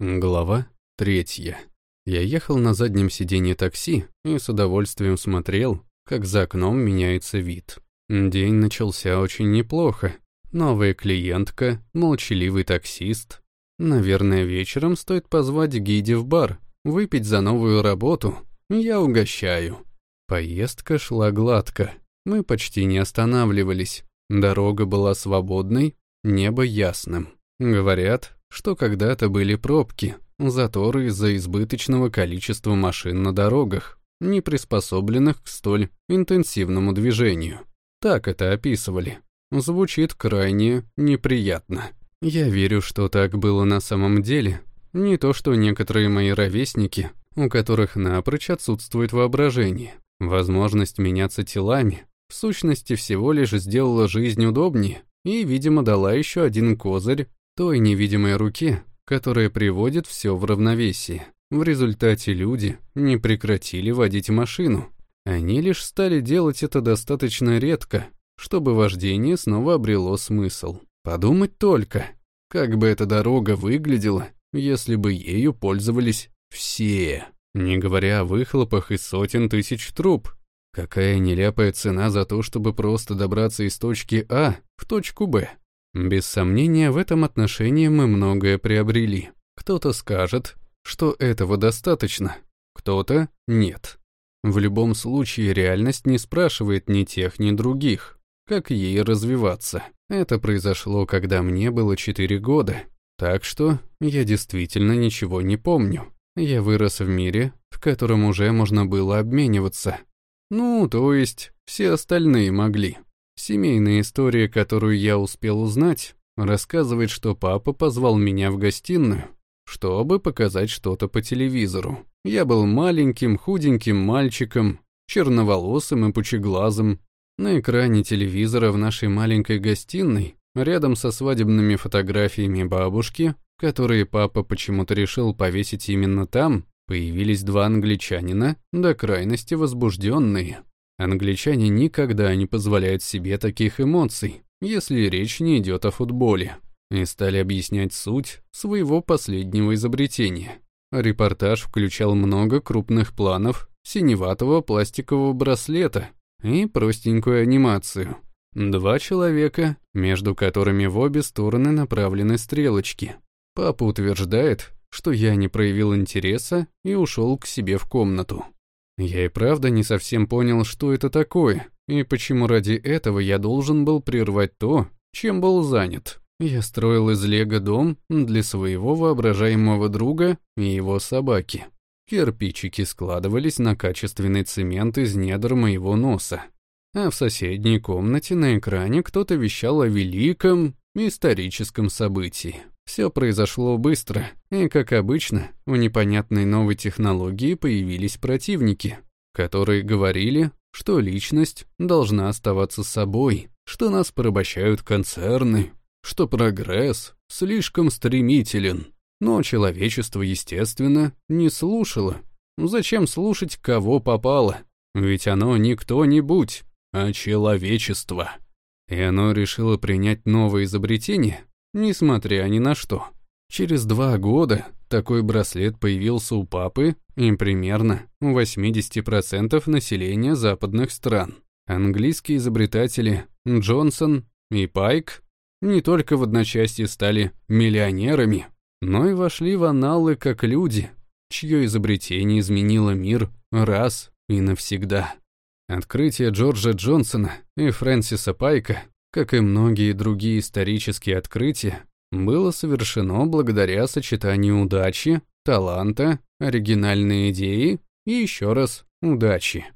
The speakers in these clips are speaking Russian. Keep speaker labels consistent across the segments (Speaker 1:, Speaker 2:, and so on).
Speaker 1: Глава третья. Я ехал на заднем сиденье такси и с удовольствием смотрел, как за окном меняется вид. День начался очень неплохо. Новая клиентка, молчаливый таксист. Наверное, вечером стоит позвать Гиди в бар, выпить за новую работу. Я угощаю. Поездка шла гладко. Мы почти не останавливались. Дорога была свободной, небо ясным. Говорят, что когда-то были пробки, заторы из-за избыточного количества машин на дорогах, не приспособленных к столь интенсивному движению. Так это описывали. Звучит крайне неприятно. Я верю, что так было на самом деле. Не то, что некоторые мои ровесники, у которых напрочь отсутствует воображение. Возможность меняться телами, в сущности, всего лишь сделала жизнь удобнее и, видимо, дала еще один козырь той невидимой руке, которая приводит все в равновесие. В результате люди не прекратили водить машину. Они лишь стали делать это достаточно редко, чтобы вождение снова обрело смысл. Подумать только, как бы эта дорога выглядела, если бы ею пользовались все, не говоря о выхлопах из сотен тысяч труб. Какая нелепая цена за то, чтобы просто добраться из точки А в точку Б. Без сомнения, в этом отношении мы многое приобрели. Кто-то скажет, что этого достаточно, кто-то нет. В любом случае, реальность не спрашивает ни тех, ни других, как ей развиваться. Это произошло, когда мне было 4 года. Так что я действительно ничего не помню. Я вырос в мире, в котором уже можно было обмениваться. Ну, то есть, все остальные могли. Семейная история, которую я успел узнать, рассказывает, что папа позвал меня в гостиную, чтобы показать что-то по телевизору. Я был маленьким, худеньким мальчиком, черноволосым и пучеглазым. На экране телевизора в нашей маленькой гостиной, рядом со свадебными фотографиями бабушки, которые папа почему-то решил повесить именно там, появились два англичанина, до крайности возбужденные. Англичане никогда не позволяют себе таких эмоций, если речь не идет о футболе, и стали объяснять суть своего последнего изобретения. Репортаж включал много крупных планов синеватого пластикового браслета и простенькую анимацию. Два человека, между которыми в обе стороны направлены стрелочки. Папа утверждает, что я не проявил интереса и ушел к себе в комнату. Я и правда не совсем понял, что это такое, и почему ради этого я должен был прервать то, чем был занят. Я строил из лего дом для своего воображаемого друга и его собаки. Кирпичики складывались на качественный цемент из недр моего носа. А в соседней комнате на экране кто-то вещал о великом историческом событии. Все произошло быстро, и, как обычно, у непонятной новой технологии появились противники, которые говорили, что личность должна оставаться собой, что нас порабощают концерны, что прогресс слишком стремителен. Но человечество, естественно, не слушало. Зачем слушать, кого попало? Ведь оно не кто-нибудь, а человечество. И оно решило принять новое изобретение, несмотря ни на что. Через два года такой браслет появился у папы и примерно у 80% населения западных стран. Английские изобретатели Джонсон и Пайк не только в одночасье стали миллионерами, но и вошли в аналы как люди, чье изобретение изменило мир раз и навсегда. Открытие Джорджа Джонсона и Фрэнсиса Пайка как и многие другие исторические открытия, было совершено благодаря сочетанию удачи, таланта, оригинальной идеи и еще раз удачи.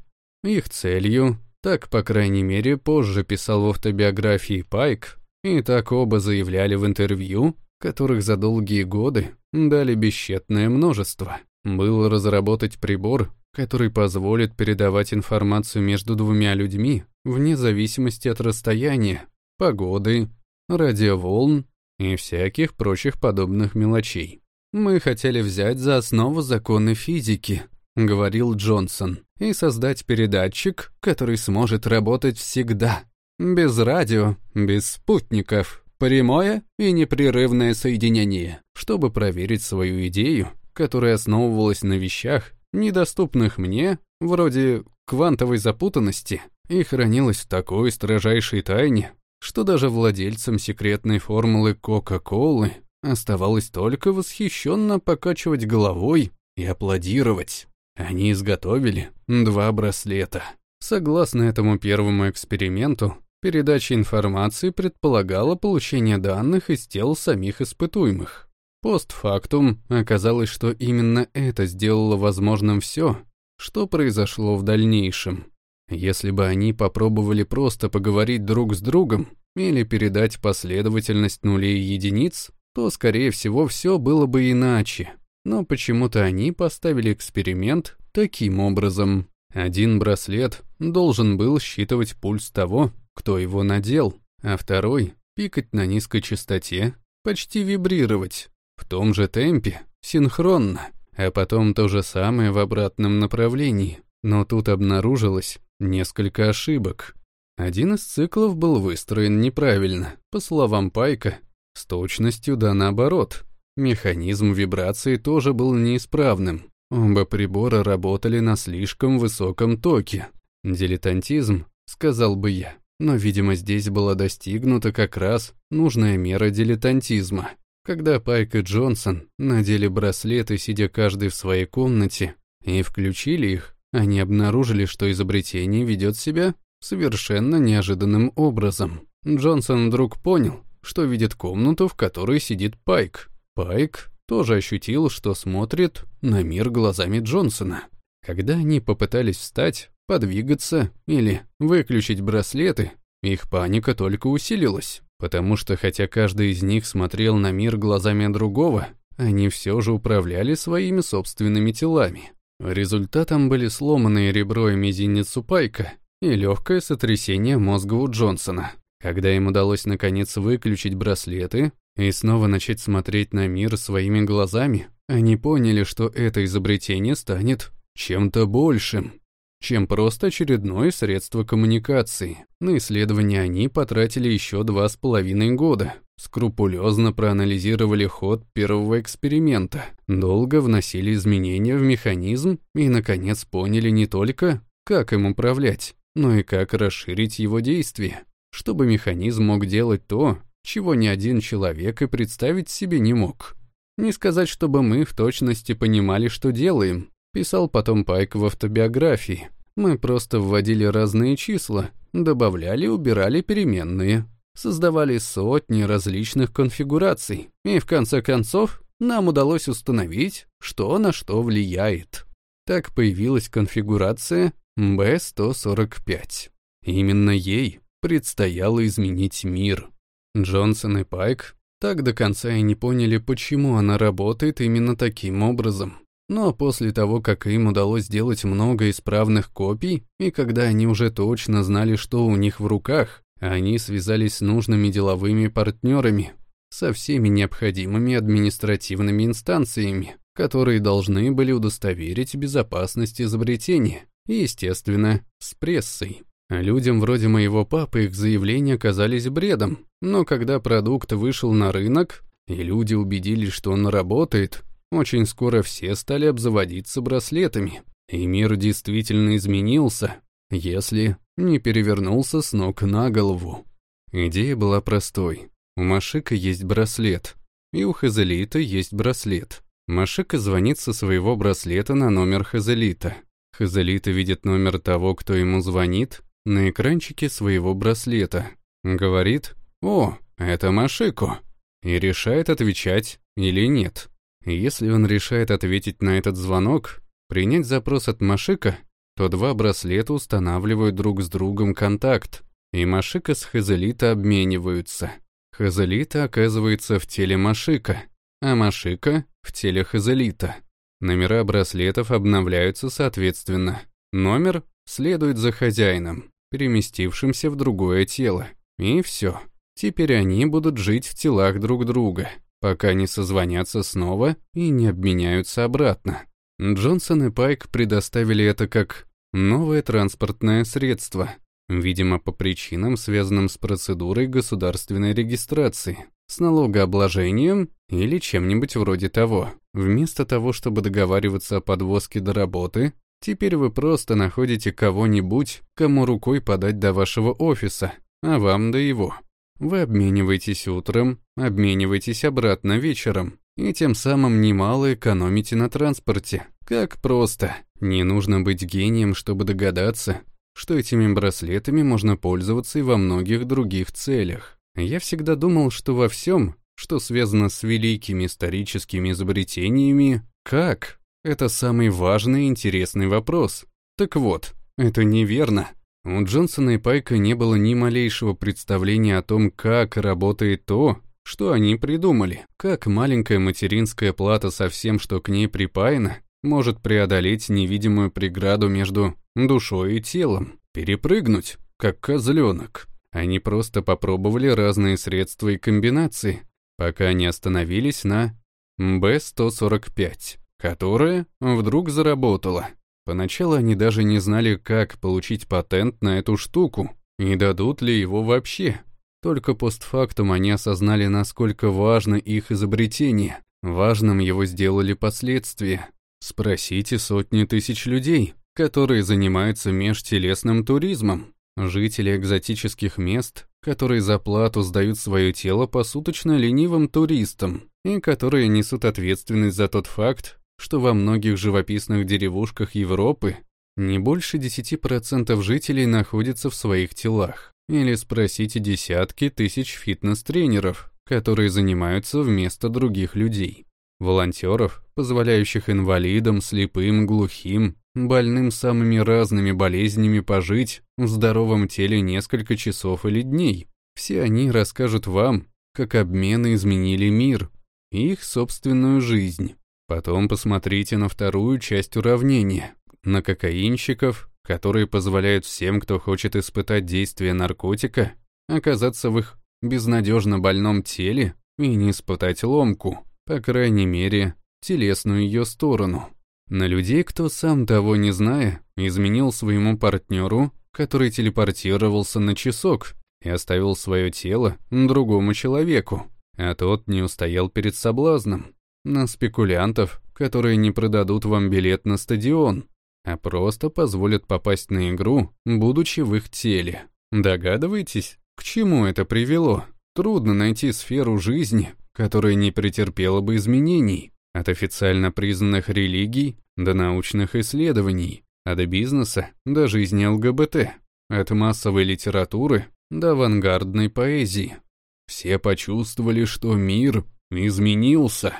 Speaker 1: Их целью, так по крайней мере позже писал в автобиографии Пайк, и так оба заявляли в интервью, которых за долгие годы дали бесчетное множество, было разработать прибор, который позволит передавать информацию между двумя людьми вне зависимости от расстояния, погоды, радиоволн и всяких прочих подобных мелочей. «Мы хотели взять за основу законы физики», — говорил Джонсон, «и создать передатчик, который сможет работать всегда. Без радио, без спутников, прямое и непрерывное соединение, чтобы проверить свою идею, которая основывалась на вещах, недоступных мне, вроде квантовой запутанности, и хранилась в такой строжайшей тайне, что даже владельцам секретной формулы Кока-Колы оставалось только восхищенно покачивать головой и аплодировать. Они изготовили два браслета. Согласно этому первому эксперименту, передача информации предполагала получение данных из тел самих испытуемых. Постфактум оказалось, что именно это сделало возможным все, что произошло в дальнейшем. Если бы они попробовали просто поговорить друг с другом или передать последовательность нулей и единиц, то, скорее всего, все было бы иначе. Но почему-то они поставили эксперимент таким образом. Один браслет должен был считывать пульс того, кто его надел, а второй — пикать на низкой частоте, почти вибрировать, в том же темпе, синхронно, а потом то же самое в обратном направлении. Но тут обнаружилось, несколько ошибок. Один из циклов был выстроен неправильно, по словам Пайка, с точностью да наоборот. Механизм вибрации тоже был неисправным. Оба прибора работали на слишком высоком токе. Дилетантизм, сказал бы я. Но, видимо, здесь была достигнута как раз нужная мера дилетантизма. Когда Пайк и Джонсон надели браслеты, сидя каждый в своей комнате, и включили их, они обнаружили, что изобретение ведет себя совершенно неожиданным образом. Джонсон вдруг понял, что видит комнату, в которой сидит Пайк. Пайк тоже ощутил, что смотрит на мир глазами Джонсона. Когда они попытались встать, подвигаться или выключить браслеты, их паника только усилилась, потому что хотя каждый из них смотрел на мир глазами другого, они все же управляли своими собственными телами. Результатом были сломанные ребро и мизинец у Пайка и легкое сотрясение мозга у Джонсона. Когда им удалось наконец выключить браслеты и снова начать смотреть на мир своими глазами, они поняли, что это изобретение станет чем-то большим, чем просто очередное средство коммуникации. На исследование они потратили еще два с половиной года, скрупулезно проанализировали ход первого эксперимента, долго вносили изменения в механизм и, наконец, поняли не только, как им управлять, но и как расширить его действие, чтобы механизм мог делать то, чего ни один человек и представить себе не мог. Не сказать, чтобы мы в точности понимали, что делаем, писал потом Пайк в автобиографии. Мы просто вводили разные числа, добавляли, убирали переменные, создавали сотни различных конфигураций, и в конце концов нам удалось установить, что на что влияет. Так появилась конфигурация B145. Именно ей предстояло изменить мир. Джонсон и Пайк так до конца и не поняли, почему она работает именно таким образом. Но после того, как им удалось сделать много исправных копий, и когда они уже точно знали, что у них в руках, они связались с нужными деловыми партнерами, со всеми необходимыми административными инстанциями, которые должны были удостоверить безопасность изобретения, и, естественно, с прессой. Людям вроде моего папы их заявления казались бредом, но когда продукт вышел на рынок, и люди убедились, что он работает, очень скоро все стали обзаводиться браслетами, и мир действительно изменился, если не перевернулся с ног на голову. Идея была простой. У Машика есть браслет, и у Хазелита есть браслет. Машика звонит со своего браслета на номер Хазелита. Хазелита видит номер того, кто ему звонит, на экранчике своего браслета. Говорит «О, это Машико», и решает отвечать или нет. Если он решает ответить на этот звонок, принять запрос от Машика, то два браслета устанавливают друг с другом контакт, и Машика с Хазелита обмениваются. Хазелита оказывается в теле Машика, а Машика — в теле Хазелита. Номера браслетов обновляются соответственно. Номер следует за хозяином, переместившимся в другое тело. И все. Теперь они будут жить в телах друг друга, пока не созвонятся снова и не обменяются обратно. Джонсон и Пайк предоставили это как Новое транспортное средство. Видимо, по причинам, связанным с процедурой государственной регистрации, с налогообложением или чем-нибудь вроде того. Вместо того, чтобы договариваться о подвозке до работы, теперь вы просто находите кого-нибудь, кому рукой подать до вашего офиса, а вам до его. Вы обмениваетесь утром, обмениваетесь обратно вечером, и тем самым немало экономите на транспорте. Как просто. Не нужно быть гением, чтобы догадаться, что этими браслетами можно пользоваться и во многих других целях. Я всегда думал, что во всем, что связано с великими историческими изобретениями, как? Это самый важный и интересный вопрос. Так вот, это неверно. У Джонсона и Пайка не было ни малейшего представления о том, как работает то, что они придумали, как маленькая материнская плата со всем, что к ней припаяно, может преодолеть невидимую преграду между душой и телом, перепрыгнуть, как козленок. Они просто попробовали разные средства и комбинации, пока не остановились на Б-145, которая вдруг заработала. Поначалу они даже не знали, как получить патент на эту штуку, и дадут ли его вообще. Только постфактум они осознали, насколько важно их изобретение. Важным его сделали последствия. Спросите сотни тысяч людей, которые занимаются межтелесным туризмом, жители экзотических мест, которые за плату сдают свое тело посуточно ленивым туристам, и которые несут ответственность за тот факт, что во многих живописных деревушках Европы не больше 10% жителей находятся в своих телах. Или спросите десятки тысяч фитнес-тренеров, которые занимаются вместо других людей. Волонтеров, позволяющих инвалидам, слепым, глухим, больным самыми разными болезнями пожить в здоровом теле несколько часов или дней. Все они расскажут вам, как обмены изменили мир и их собственную жизнь. Потом посмотрите на вторую часть уравнения, на кокаинщиков, которые позволяют всем, кто хочет испытать действие наркотика, оказаться в их безнадежно больном теле и не испытать ломку. По крайней мере, телесную ее сторону. На людей, кто сам того не зная, изменил своему партнеру, который телепортировался на часок и оставил свое тело другому человеку, а тот не устоял перед соблазном. На спекулянтов, которые не продадут вам билет на стадион, а просто позволят попасть на игру, будучи в их теле. Догадываетесь, к чему это привело? Трудно найти сферу жизни, которая не претерпела бы изменений, от официально признанных религий до научных исследований, а до бизнеса до жизни ЛГБТ, от массовой литературы до авангардной поэзии. Все почувствовали, что мир изменился.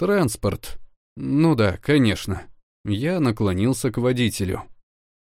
Speaker 1: Транспорт. Ну да, конечно. Я наклонился к водителю.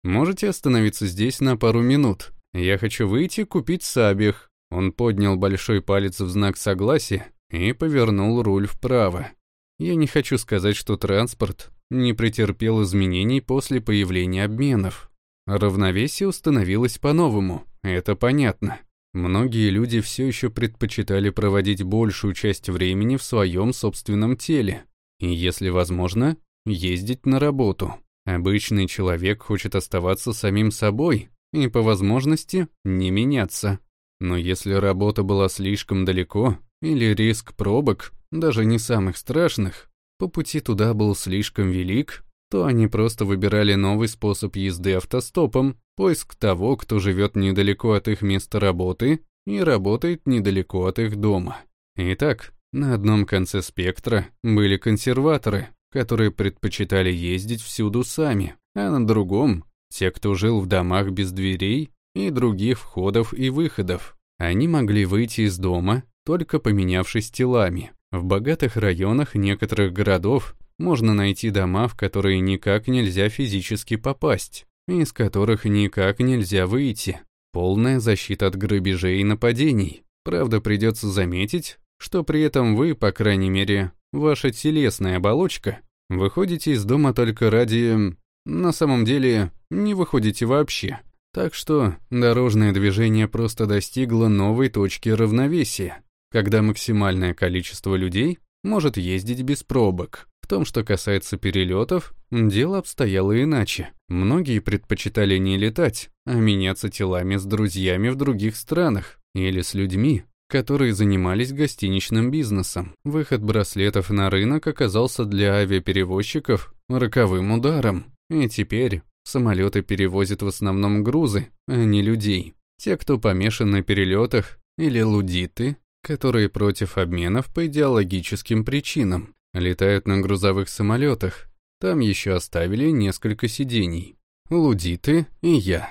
Speaker 1: Можете остановиться здесь на пару минут? Я хочу выйти купить сабих. Он поднял большой палец в знак согласия и повернул руль вправо. Я не хочу сказать, что транспорт не претерпел изменений после появления обменов. Равновесие установилось по-новому, это понятно. Многие люди все еще предпочитали проводить большую часть времени в своем собственном теле, и, если возможно, ездить на работу. Обычный человек хочет оставаться самим собой и, по возможности, не меняться. Но если работа была слишком далеко, или риск пробок, даже не самых страшных, по пути туда был слишком велик, то они просто выбирали новый способ езды автостопом, поиск того, кто живет недалеко от их места работы и работает недалеко от их дома. Итак, на одном конце спектра были консерваторы, которые предпочитали ездить всюду сами, а на другом — те, кто жил в домах без дверей и других входов и выходов. Они могли выйти из дома только поменявшись телами. В богатых районах некоторых городов можно найти дома, в которые никак нельзя физически попасть, из которых никак нельзя выйти. Полная защита от грабежей и нападений. Правда, придется заметить, что при этом вы, по крайней мере, ваша телесная оболочка, выходите из дома только ради... На самом деле, не выходите вообще. Так что дорожное движение просто достигло новой точки равновесия когда максимальное количество людей может ездить без пробок. Том, что касается перелетов, дело обстояло иначе. Многие предпочитали не летать, а меняться телами с друзьями в других странах или с людьми, которые занимались гостиничным бизнесом. Выход браслетов на рынок оказался для авиаперевозчиков роковым ударом. И теперь самолеты перевозят в основном грузы, а не людей. Те, кто помешан на перелетах, или лудиты, которые против обменов по идеологическим причинам, летают на грузовых самолетах. Там еще оставили несколько сидений. Лудиты и я.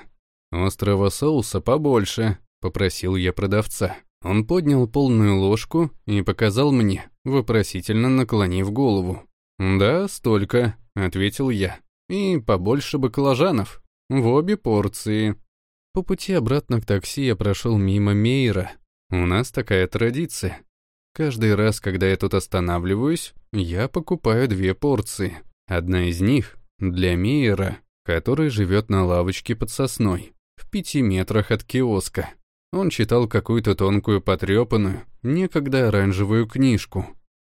Speaker 1: «Острого соуса побольше», — попросил я продавца. Он поднял полную ложку и показал мне, вопросительно наклонив голову. «Да, столько», — ответил я. «И побольше баклажанов. В обе порции». По пути обратно к такси я прошел мимо Мейера. У нас такая традиция. Каждый раз, когда я тут останавливаюсь, я покупаю две порции. Одна из них для Мейера, который живет на лавочке под сосной, в пяти метрах от киоска. Он читал какую-то тонкую потрепанную, некогда оранжевую книжку.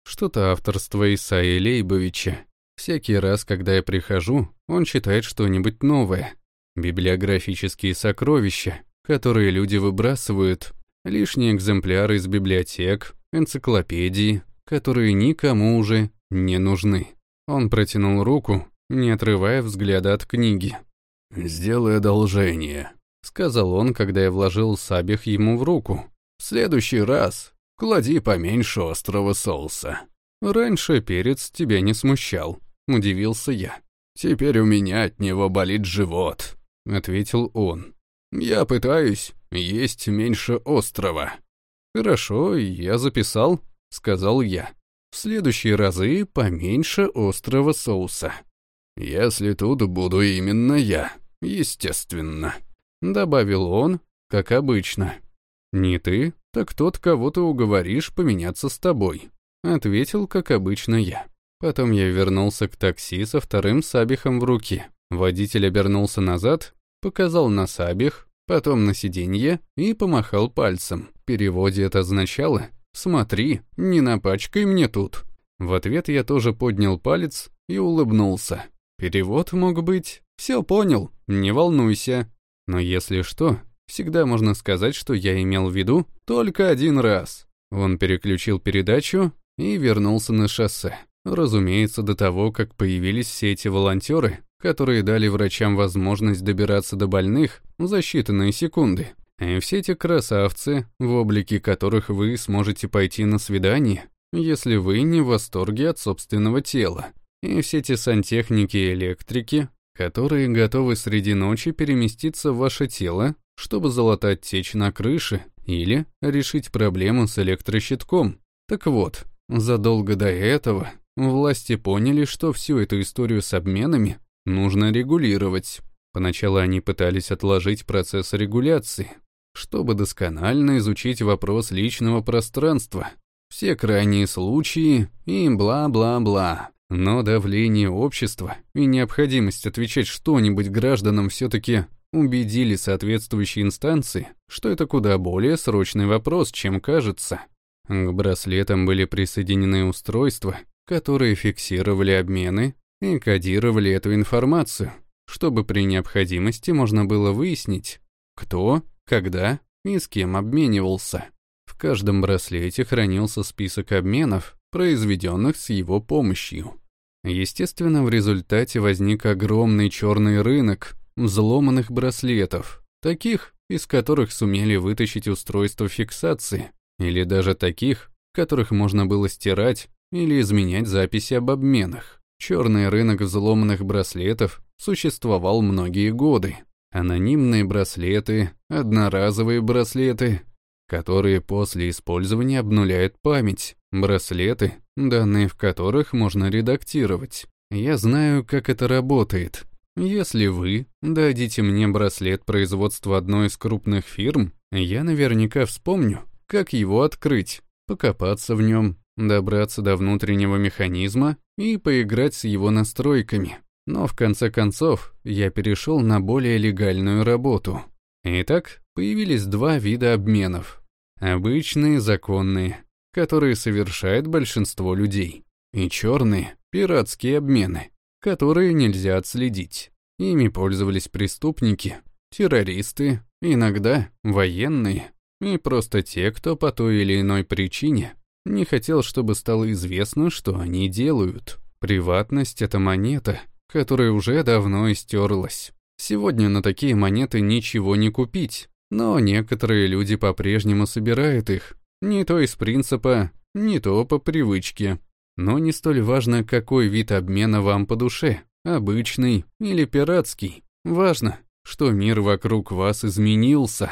Speaker 1: Что-то авторство Исаия Лейбовича. Всякий раз, когда я прихожу, он читает что-нибудь новое. Библиографические сокровища, которые люди выбрасывают, лишние экземпляры из библиотек, энциклопедии, которые никому уже не нужны. Он протянул руку, не отрывая взгляда от книги. «Сделай одолжение», — сказал он, когда я вложил сабих ему в руку. «В следующий раз клади поменьше острого соуса». «Раньше перец тебя не смущал», — удивился я. «Теперь у меня от него болит живот», — ответил он. «Я пытаюсь есть меньше острого». «Хорошо, я записал», — сказал я. «В следующие разы поменьше острого соуса». «Если тут буду именно я, естественно», Добавил он, как обычно. «Не ты, так тот, кого ты уговоришь поменяться с тобой», ответил, как обычно, я. Потом я вернулся к такси со вторым сабихом в руке. Водитель обернулся назад, показал на сабих, потом на сиденье и помахал пальцем. В переводе это означало «Смотри, не напачкай мне тут». В ответ я тоже поднял палец и улыбнулся. Перевод мог быть «Все понял, не волнуйся, но если что, всегда можно сказать, что я имел в виду только один раз. Он переключил передачу и вернулся на шоссе. Разумеется, до того, как появились все эти волонтеры, которые дали врачам возможность добираться до больных за считанные секунды. И все эти красавцы, в облике которых вы сможете пойти на свидание, если вы не в восторге от собственного тела. И все эти сантехники и электрики, которые готовы среди ночи переместиться в ваше тело, чтобы залатать течь на крыше или решить проблему с электрощитком. Так вот, задолго до этого власти поняли, что всю эту историю с обменами нужно регулировать. Поначалу они пытались отложить процесс регуляции, чтобы досконально изучить вопрос личного пространства, все крайние случаи и бла-бла-бла. Но давление общества и необходимость отвечать что-нибудь гражданам все-таки убедили соответствующие инстанции, что это куда более срочный вопрос, чем кажется. К браслетам были присоединены устройства, которые фиксировали обмены и кодировали эту информацию, чтобы при необходимости можно было выяснить, кто, когда и с кем обменивался. В каждом браслете хранился список обменов, произведенных с его помощью. Естественно, в результате возник огромный черный рынок взломанных браслетов, таких, из которых сумели вытащить устройство фиксации, или даже таких, которых можно было стирать или изменять записи об обменах. Черный рынок взломанных браслетов существовал многие годы. Анонимные браслеты, одноразовые браслеты, которые после использования обнуляют память, браслеты, данные в которых можно редактировать. Я знаю, как это работает. Если вы дадите мне браслет производства одной из крупных фирм, я наверняка вспомню, как его открыть, покопаться в нем, добраться до внутреннего механизма и поиграть с его настройками. Но в конце концов я перешел на более легальную работу. Итак, появились два вида обменов. Обычные, законные, которые совершает большинство людей, и черные, пиратские обмены, которые нельзя отследить. Ими пользовались преступники, террористы, иногда военные и просто те, кто по той или иной причине не хотел, чтобы стало известно, что они делают. Приватность — это монета, которая уже давно истерлась. Сегодня на такие монеты ничего не купить, но некоторые люди по-прежнему собирают их. Не то из принципа, не то по привычке. Но не столь важно, какой вид обмена вам по душе, обычный или пиратский. Важно, что мир вокруг вас изменился.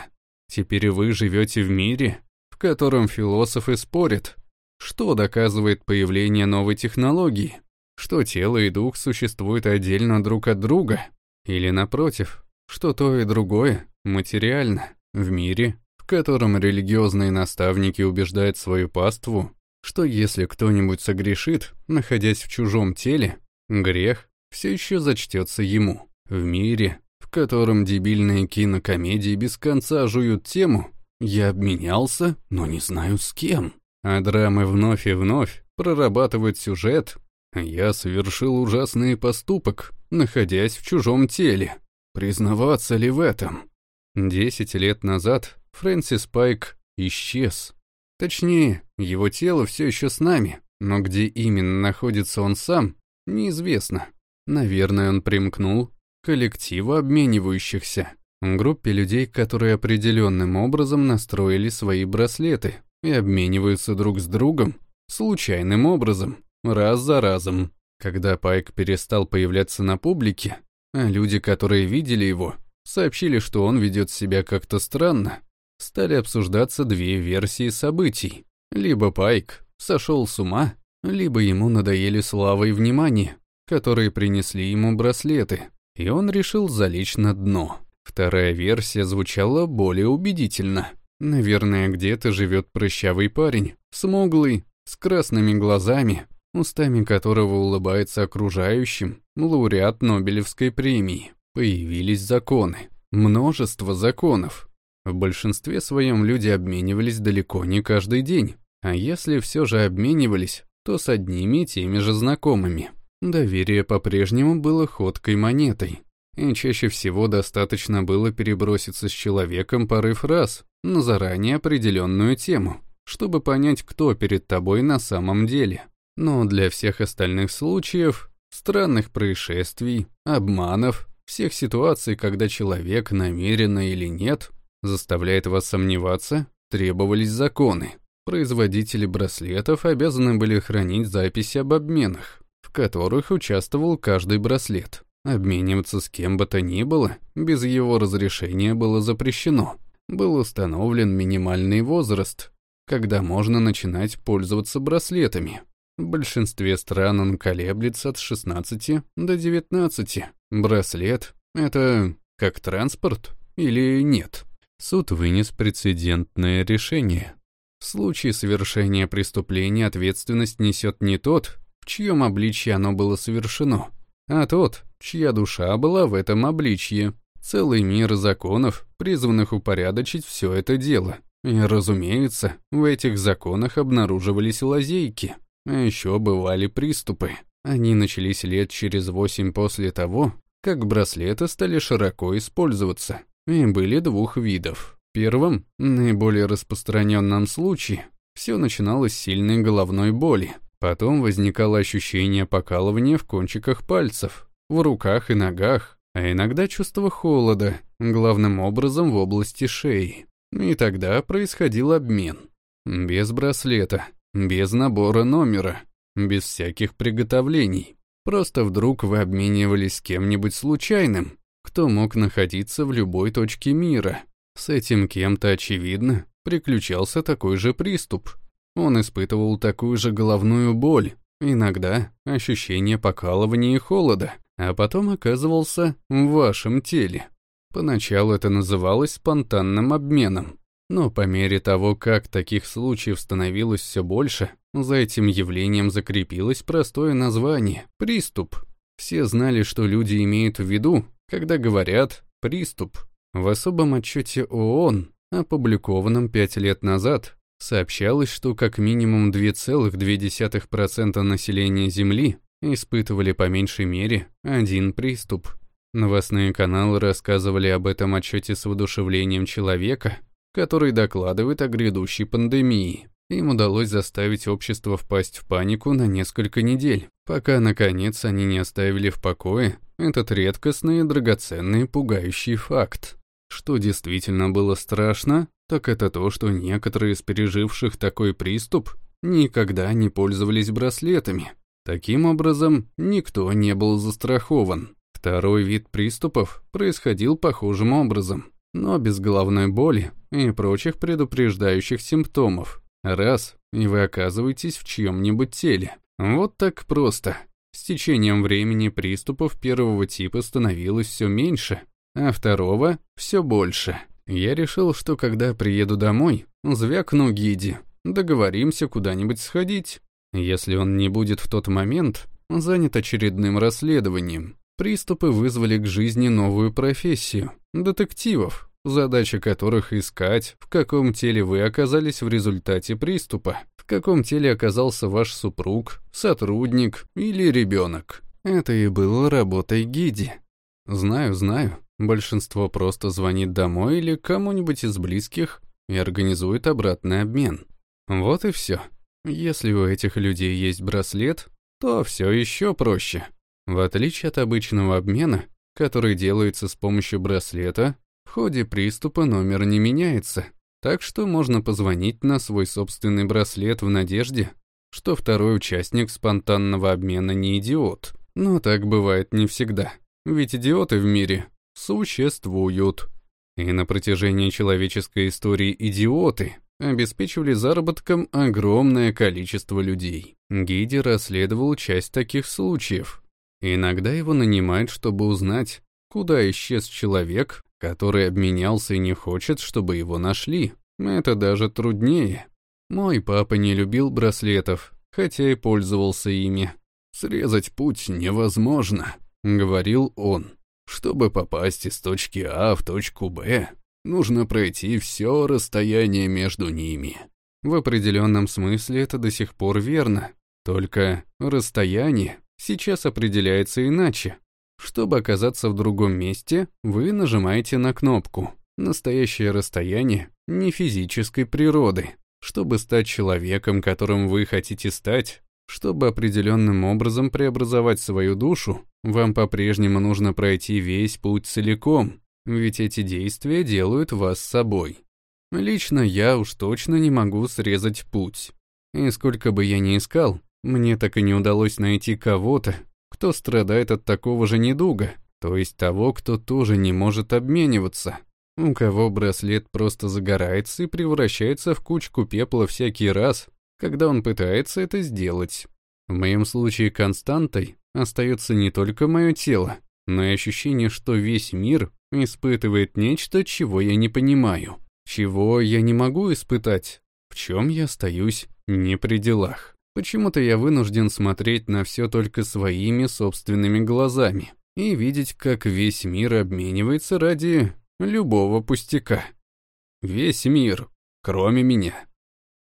Speaker 1: Теперь вы живете в мире, в котором философы спорят, что доказывает появление новой технологии, что тело и дух существуют отдельно друг от друга, или напротив, что то и другое материально в мире, в котором религиозные наставники убеждают свою паству, что если кто-нибудь согрешит, находясь в чужом теле, грех все еще зачтется ему. В мире, в котором дебильные кинокомедии без конца жуют тему «Я обменялся, но не знаю с кем». А драмы вновь и вновь прорабатывают сюжет «Я совершил ужасный поступок, находясь в чужом теле. Признаваться ли в этом?» Десять лет назад Фрэнсис Пайк исчез. Точнее, его тело все еще с нами, но где именно находится он сам, неизвестно. Наверное, он примкнул коллективу обменивающихся, группе людей, которые определенным образом настроили свои браслеты и обмениваются друг с другом случайным образом, раз за разом. Когда Пайк перестал появляться на публике, а люди, которые видели его, сообщили, что он ведет себя как-то странно, стали обсуждаться две версии событий. Либо Пайк сошел с ума, либо ему надоели слава и внимание, которые принесли ему браслеты, и он решил залечь на дно. Вторая версия звучала более убедительно. Наверное, где-то живет прыщавый парень, смуглый, с красными глазами, устами которого улыбается окружающим, лауреат Нобелевской премии. Появились законы. Множество законов. В большинстве своем люди обменивались далеко не каждый день. А если все же обменивались, то с одними и теми же знакомыми. Доверие по-прежнему было ходкой монетой, и чаще всего достаточно было переброситься с человеком порыв раз на заранее определенную тему, чтобы понять, кто перед тобой на самом деле. Но для всех остальных случаев, странных происшествий, обманов, всех ситуаций, когда человек, намеренно или нет, заставляет вас сомневаться, требовались законы. Производители браслетов обязаны были хранить записи об обменах, в которых участвовал каждый браслет. Обмениваться с кем бы то ни было, без его разрешения было запрещено. Был установлен минимальный возраст, когда можно начинать пользоваться браслетами. В большинстве стран он колеблется от 16 до 19. Браслет — это как транспорт или нет? Суд вынес прецедентное решение. В случае совершения преступления ответственность несет не тот, в чьем обличье оно было совершено, а тот, чья душа была в этом обличье. Целый мир законов, призванных упорядочить все это дело. И, разумеется, в этих законах обнаруживались лазейки. А еще бывали приступы. Они начались лет через восемь после того, как браслеты стали широко использоваться. И были двух видов. В первом, наиболее распространенном случае, все начиналось с сильной головной боли, Потом возникало ощущение покалывания в кончиках пальцев, в руках и ногах, а иногда чувство холода, главным образом в области шеи. И тогда происходил обмен. Без браслета, без набора номера, без всяких приготовлений. Просто вдруг вы обменивались с кем-нибудь случайным, кто мог находиться в любой точке мира. С этим кем-то, очевидно, приключался такой же приступ, он испытывал такую же головную боль, иногда ощущение покалывания и холода, а потом оказывался в вашем теле. Поначалу это называлось спонтанным обменом, но по мере того, как таких случаев становилось все больше, за этим явлением закрепилось простое название – приступ. Все знали, что люди имеют в виду, когда говорят «приступ». В особом отчете ООН, опубликованном пять лет назад, Сообщалось, что как минимум 2,2% населения Земли испытывали по меньшей мере один приступ. Новостные каналы рассказывали об этом отчете с воодушевлением человека, который докладывает о грядущей пандемии. Им удалось заставить общество впасть в панику на несколько недель, пока, наконец, они не оставили в покое этот редкостный драгоценный пугающий факт. Что действительно было страшно, так это то, что некоторые из переживших такой приступ никогда не пользовались браслетами. Таким образом, никто не был застрахован. Второй вид приступов происходил похожим образом, но без головной боли и прочих предупреждающих симптомов. Раз, и вы оказываетесь в чьем-нибудь теле. Вот так просто. С течением времени приступов первого типа становилось все меньше, а второго — все больше. Я решил, что когда приеду домой, звякну гиди, договоримся куда-нибудь сходить. Если он не будет в тот момент занят очередным расследованием. Приступы вызвали к жизни новую профессию — детективов, задача которых искать, в каком теле вы оказались в результате приступа, в каком теле оказался ваш супруг, сотрудник или ребенок. Это и было работой гиди. Знаю, знаю, большинство просто звонит домой или кому-нибудь из близких и организует обратный обмен. Вот и все. Если у этих людей есть браслет, то все еще проще. В отличие от обычного обмена, который делается с помощью браслета, в ходе приступа номер не меняется, так что можно позвонить на свой собственный браслет в надежде, что второй участник спонтанного обмена не идиот. Но так бывает не всегда, ведь идиоты в мире существуют. И на протяжении человеческой истории идиоты обеспечивали заработком огромное количество людей. Гиди расследовал часть таких случаев. Иногда его нанимают, чтобы узнать, куда исчез человек, который обменялся и не хочет, чтобы его нашли. Это даже труднее. Мой папа не любил браслетов, хотя и пользовался ими. «Срезать путь невозможно», — говорил он. «Чтобы попасть из точки А в точку Б, нужно пройти все расстояние между ними». В определенном смысле это до сих пор верно. Только расстояние сейчас определяется иначе. Чтобы оказаться в другом месте, вы нажимаете на кнопку. Настоящее расстояние не физической природы. Чтобы стать человеком, которым вы хотите стать, чтобы определенным образом преобразовать свою душу, вам по-прежнему нужно пройти весь путь целиком, ведь эти действия делают вас собой. Лично я уж точно не могу срезать путь. И сколько бы я ни искал, мне так и не удалось найти кого-то, кто страдает от такого же недуга, то есть того, кто тоже не может обмениваться. У кого браслет просто загорается и превращается в кучку пепла всякий раз, когда он пытается это сделать. В моем случае константой остается не только мое тело, но и ощущение, что весь мир испытывает нечто, чего я не понимаю, чего я не могу испытать, в чем я остаюсь не при делах. Почему-то я вынужден смотреть на все только своими собственными глазами и видеть, как весь мир обменивается ради любого пустяка. Весь мир, кроме меня.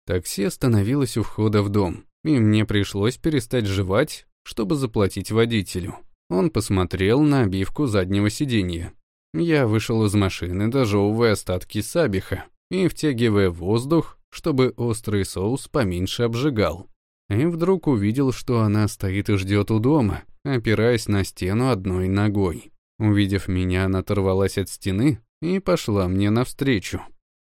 Speaker 1: Такси остановилось у входа в дом, и мне пришлось перестать жевать, чтобы заплатить водителю. Он посмотрел на обивку заднего сиденья. Я вышел из машины, дожевывая остатки сабиха и втягивая воздух, чтобы острый соус поменьше обжигал и вдруг увидел, что она стоит и ждет у дома, опираясь на стену одной ногой. Увидев меня, она оторвалась от стены и пошла мне навстречу.